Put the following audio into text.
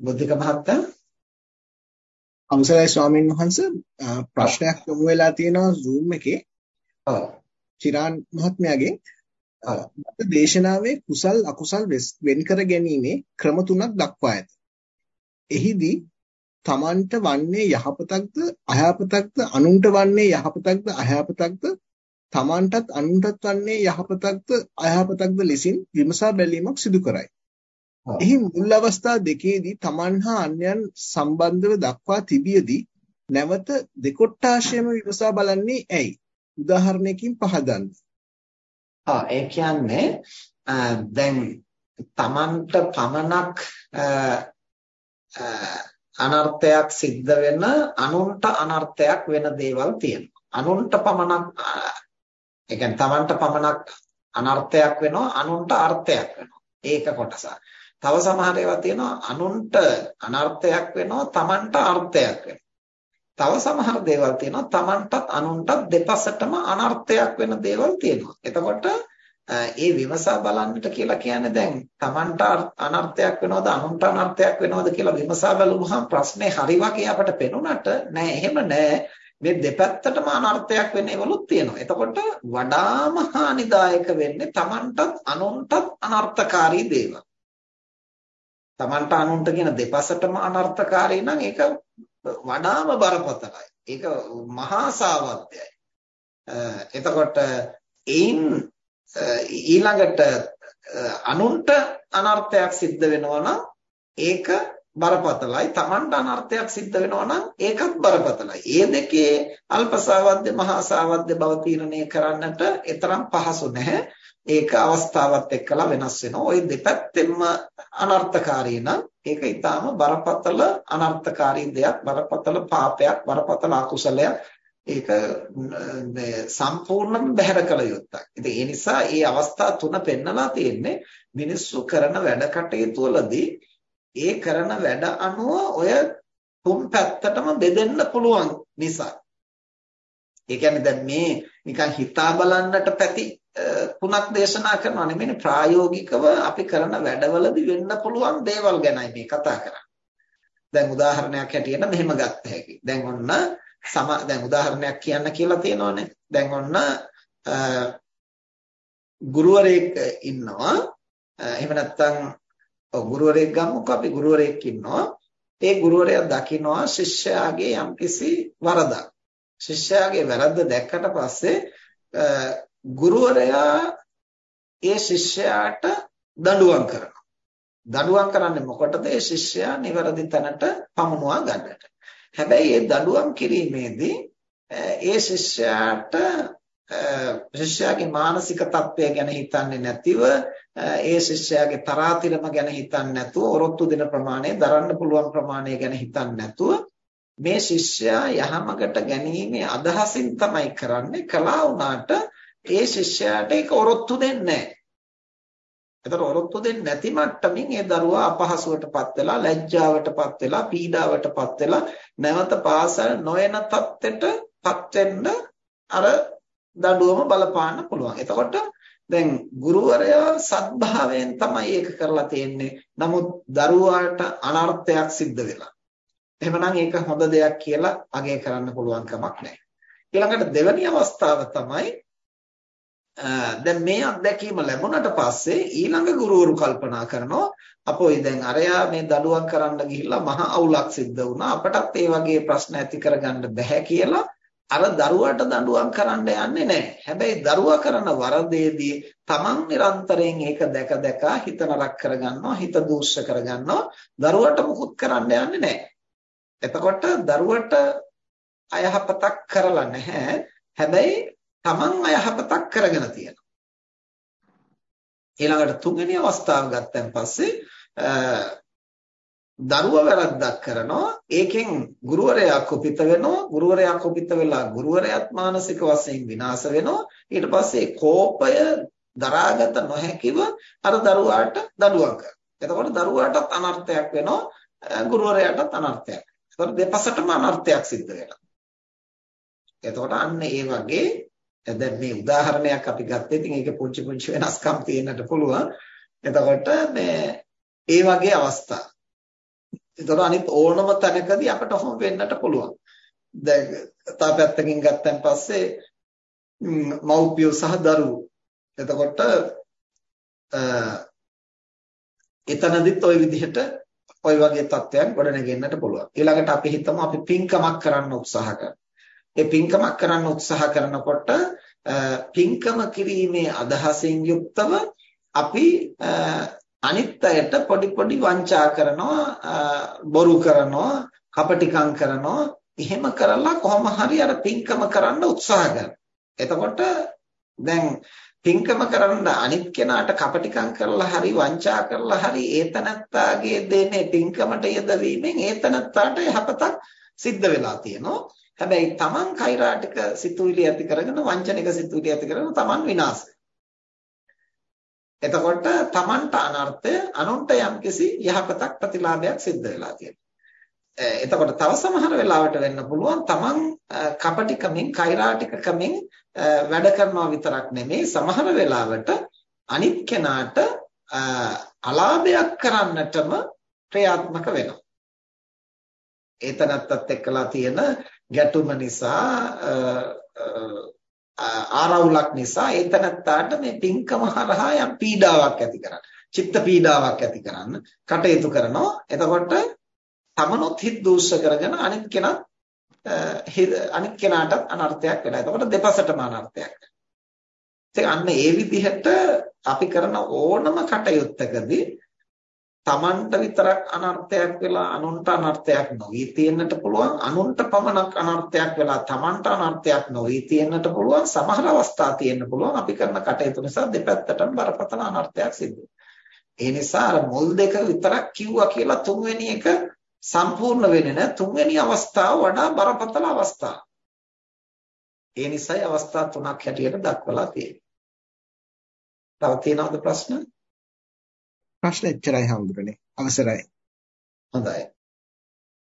බුද්ධික මහත්තයා අවසරයි ස්වාමීන් වහන්සේ ප්‍රශ්නයක් යොමු වෙලා තියෙනවා Zoom එකේ. ඔව්. චිරාන් මහත්මයාගේ මත දේශනාවේ කුසල් අකුසල් වෙන් කර ගැනීමේ ක්‍රම තුනක් දක්වා ඇත. එහිදී තමන්ට වන්නේ යහපතක්ද අයහපතක්ද අනුන්ට වන්නේ යහපතක්ද අයහපතක්ද තමන්ටත් අනුන්ටත් වන්නේ යහපතක්ද අයහපතක්ද ලෙසින් විමසා බැලීමක් සිදු කරයි. එහි මුල් අවස්ථා දෙකේදී තමන් හා අන්‍යයන් සම්බන්ධව දක්වා තිබියදී නැවත දෙකොට්ටාශයම විමසා බලන්නේ ඇයි? උදාහරණයකින් පහදන්න. ආ ඒ කියන්නේ දැන් තමන්ට පමණක් අනර්ථයක් සිද්ධ වෙන අනුන්ට අනර්ථයක් වෙන දේවල් තියෙනවා. අනුන්ට පමණක් ඒ කියන්නේ තමන්ට පමණක් අනර්ථයක් වෙනවා අනුන්ට අර්ථයක් වෙනවා. ඒක කොටසක්. තව සමහර ඒවා තියෙනවා අනුන්ට අනර්ථයක් වෙනවා Tamanට අර්ථයක් වෙනවා. තව සමහර දේවල් තියෙනවා Tamanටත් අනුන්ටත් දෙපසටම අනර්ථයක් වෙන දේවල් තියෙනවා. එතකොට ඒ විමසා බලන්නට කියලා කියන්නේ දැන් Tamanට අනර්ථයක් වෙනවද අනුන්ට අනර්ථයක් වෙනවද කියලා විමසා බලුවහම ප්‍රශ්නේ හරි වගේ අපට පෙනුනට නෑ එහෙම නෑ මේ දෙපැත්තටම අනර්ථයක් වෙන ඒවලුත් තියෙනවා. එතකොට වඩාම හානිදායක වෙන්නේ Tamanටත් අනුන්ටත් අනර්ථකාරී දේවල්. Tamanට අනුන්ට කියන දෙපසටම අනර්ථකාරී නම් ඒක වඩාම බරපතලයි. ඒක මහා සාවද්‍යයි. එතකොට ඒන් ඊළඟට අනුන්ට අනර්ථයක් සිද්ධ වෙනවා නම් ඒක බරපතලයි. Tamanට අනර්ථයක් සිද්ධ වෙනවා නම් ඒකත් බරපතලයි. ඒ දෙකේ අල්පසාවද්ද මහාසාවද්ද බව තීරණය කරන්නට එතරම් පහසු නැහැ. ඒක අවස්ථාවත් එක්කලා වෙනස් වෙනවා. ওই දෙපැත්තෙම අනර්ථකාරී නම් ඒක ඊටාම බරපතල අනර්ථකාරී දෙයක්, බරපතල පාපයක්, බරපතල අකුසලයක්. ඒක සම්පූර්ණයෙන් බැහැර කළ යුත්තක්. ඉතින් ඒ නිසා මේ අවස්ථා තුන පෙන්නලා තියෙන්නේ මිනිස්සු කරන වැඩ කටයුතු වලදී ඒ කරන වැඩ අනුව ඔය තුන් පැත්තටම බෙදෙන්න පුළුවන් නිසා. ඒ කියන්නේ දැන් මේ නිකන් හිතා බලන්නට පැති තුනක් දේශනා කරනවා නෙමෙයි ප්‍රායෝගිකව අපි කරන වැඩවලදී වෙන්න පුළුවන් දේවල් ගැනයි මේ කතා කරන්නේ. දැන් උදාහරණයක් හැටියට මෙහෙම ගත්ත හැකි. දැන් ඔන්න සම දැන් උදාහරණයක් කියන්න කියලා තියෙනවානේ. දැන් ඔන්න ගුරුවරයෙක් ඉන්නවා. එහෙම නැත්නම් ඔව් ගුරුවරයෙක් ගමුකෝ අපි ගුරුවරයෙක් ඉන්නවා. ඒ ගුරුවරයා දකිනවා ශිෂ්‍යයාගේ යම්කිසි වරදක්. ශිෂ්‍යයාගේ වැරද්ද දැක්කට පස්සේ ගුරුවරයා ඒ ශිෂ්‍යයාට දඬුවම් කරනවා. දඬුවම් කරන්නේ මොකටද? ඒ ශිෂ්‍යයා නිවැරදි තැනට පමුණවා ගන්නට. හැබැයි ඒ දඬුවම් කිරීමේදී ඒ ශිෂ්‍යයාට ශිෂ්‍යයාගේ මානසික තත්ත්වය ගැන හිතන්නේ නැතිව ඒ ශිෂ්‍යයාගේ තරාතිරම ගැන හිතන්නේ නැතුව ඔරොත්තු දෙන ප්‍රමාණය දරන්න පුළුවන් ප්‍රමාණය ගැන හිතන්නේ නැතුව මේ ශිෂ්‍යයා යහමකට ගැනීමේ අදහසින් තමයි කරන්නේ කළා වුණාට ඒ ශිෂ්‍යයාට ඒක ඔරොත්තු දෙන්නේ නැහැ. එතකොට ඔරොත්තු දෙන්නේ නැති මට්ටමින් ඒ දරුවා අපහසුවටපත් වෙලා ලැජ්ජාවටපත් වෙලා පීඩාවටපත් වෙලා නැවත පාසල් නොයන තත්ත්වෙටපත් වෙන්න අර දඬුවම බලපාන්න පුළුවන්. එතකොට දැන් ගුරුවරයා සත්භාවයෙන් තමයි ඒක කරලා තියෙන්නේ. නමුත් දරුවාට අනර්ථයක් සිද්ධ වෙලා. එහෙමනම් ඒක හොඳ දෙයක් කියලා අගය කරන්න පුළුවන් කමක් නැහැ. ඊළඟට දෙවැනි අවස්ථාව තමයි දැන් මේ අත්දැකීම ලැබුණට පස්සේ ඊළඟ ගුරුවරු කල්පනා කරනවා අපෝයි දැන් අරයා මේ දඩුවම් කරන්න ගිහිල්ලා මහා අවුලක් සිද්ධ වුණා අපටත් ඒ වගේ ප්‍රශ්න ඇති කරගන්න බැහැ කියලා අර දරුවාට දඬුවම් කරන්න යන්නේ නැහැ. හැබැයි දරුවා කරන වරදේදී තමන් නිරන්තරයෙන් ඒක දැක දැක හිත නරක කරගන්නවා, හිත දූෂ්‍ය කරගන්නවා. දරුවාට මුකුත් කරන්න යන්නේ නැහැ. එතකොට දරුවට අයහපතක් කරලා නැහැ. හැබැයි තමන් අයහපතක් කරගෙන තියෙනවා. ඊළඟට තුන්වෙනි අවස්ථාව ගත්තන් පස්සේ දරුවා වැරද්දක් කරනවා. ඒකෙන් ගුරුවරයා කුපිත වෙනවා. ගුරුවරයා කුපිත වෙලා ගුරුවරයාත් මානසික වශයෙන් විනාශ වෙනවා. ඊට පස්සේ කෝපය දරාගත නොහැකිව අර දරුවාට දඬුවම් කරනවා. එතකොට දරුවාටත් අනර්ථයක් වෙනවා ගුරුවරයාටත් අනර්ථයක්. එතකොට දෙපසටම අනර්ථයක් සිද්ධ වෙනවා එතකොට අන්න ඒ වගේ දැන් මේ උදාහරණයක් අපි ගත්තේ ඉතින් ඒකේ පුංචි පුංචි වෙනස්කම් තියෙන්නට පුළුවන්. එතකොට මේ ඒ වගේ අවස්ථා. ඒතකොට අනිත් ඕනම තැනකදී අපට ඔහොම වෙන්නට පුළුවන්. දැන් තා පැත්තකින් ගත්තන් පස්සේ මව්පියෝ සහ දරුවෝ. එතකොට එතනදිත් ওই විදිහට ওই වගේ තත්ත්වයන් ගොඩනගෙන්නට පුළුවන්. ඊළඟට අපි හිතමු අපි පින්කමක් කරන්න උත්සාහ කරනවා. ඒ පින්කමක් කරන්න උත්සාහ කරනකොට පින්කම කිරීමේ අදහසින් යුක්තව අපි අනිත් අයට පොඩි පොඩි වංචා කරනවා බොරු කරනවා කපටිකම් කරනවා එහෙම කරලා කොහොම හරි අර පින්කම කරන්න උත්සාහ කරනවා. එතකොට දැන් පින්කම කරන්න අනිත් කෙනාට කපටිකම් කරලා හරි වංචා කරලා හරි ඒතනත්තාගේ දෙන්නේ පින්කමට යදවීමෙන් ඒතනත්තාට යහපතක් සිද්ධ වෙලා තියෙනවා. හැබැයි Taman කෛරාටික සිතුවිලි ඇති කරගෙන වංචනික සිතුවිලි ඇති කරගෙන Taman විනාශ එතකොට Tamanට අනර්ථය අනුන්ට යම්කිසි යහපතක් ප්‍රතිලාභයක් සිද්ධ වෙලා තියෙනවා. එතකොට තව සමහර වෙලාවට වෙන්න පුළුවන් Taman කපටිකමින් කෛරාටිකකමින් වැඩ කරනවා විතරක් නෙමෙයි සමහර වෙලාවට අනිත් කෙනාට අලාභයක් කරන්නටම ක්‍රියාත්මක වෙනවා. ඒතනත්තත් එක්කලා තියෙන ගැටුම නිසා ආරවුලක් නිසා ඒතනත්තාට මේ පින්කම හරහා යම් පීඩාවක් ඇති කරන්න. චිත්ත පීඩාවක් ඇති කරන්න කටයුතු කරනවා. එතකොට තමනොත් හිත දූෂ්‍ය කරගෙන අනිත් කෙනා අනිත් කෙනාට අනර්ථයක් වෙනවා. එතකොට දෙපසටම අනර්ථයක්. ඉතින් අන්න ඒ විදිහට අපි කරන ඕනම කටයුත්තකදී තමන්ට විතරක් අනර්ථයක් වෙලා අනුන්ට අනර්ථයක් නොවී තියෙන්නට පුළුවන් අනුන්ට පමණක් අනර්ථයක් වෙලා තමන්ට අනර්ථයක් නොවී තියෙන්නට පුළුවන් සමහර අවස්ථා තියෙන්න පුළුවන් අපි කරන කටයුතු නිසා දෙපැත්තටම බරපතල අනර්ථයක් සිද්ධ ඒ නිසා අර මුල් දෙක විතරක් කිව්වා කියලා තුන්වෙනි එක සම්පූර්ණ වෙන්නේ නැහැ තුන්වෙනි අවස්ථාව වඩා බරපතල අවස්ථාවක් ඒ නිසායි අවස්ථා තුනක් හැටියට දක්වලා තියෙන්නේ. තව තියෙනවද ප්‍රශ්න? ප්‍රශ්න එච්චරයි හඳුරන්නේ අවසරයි. හොඳයි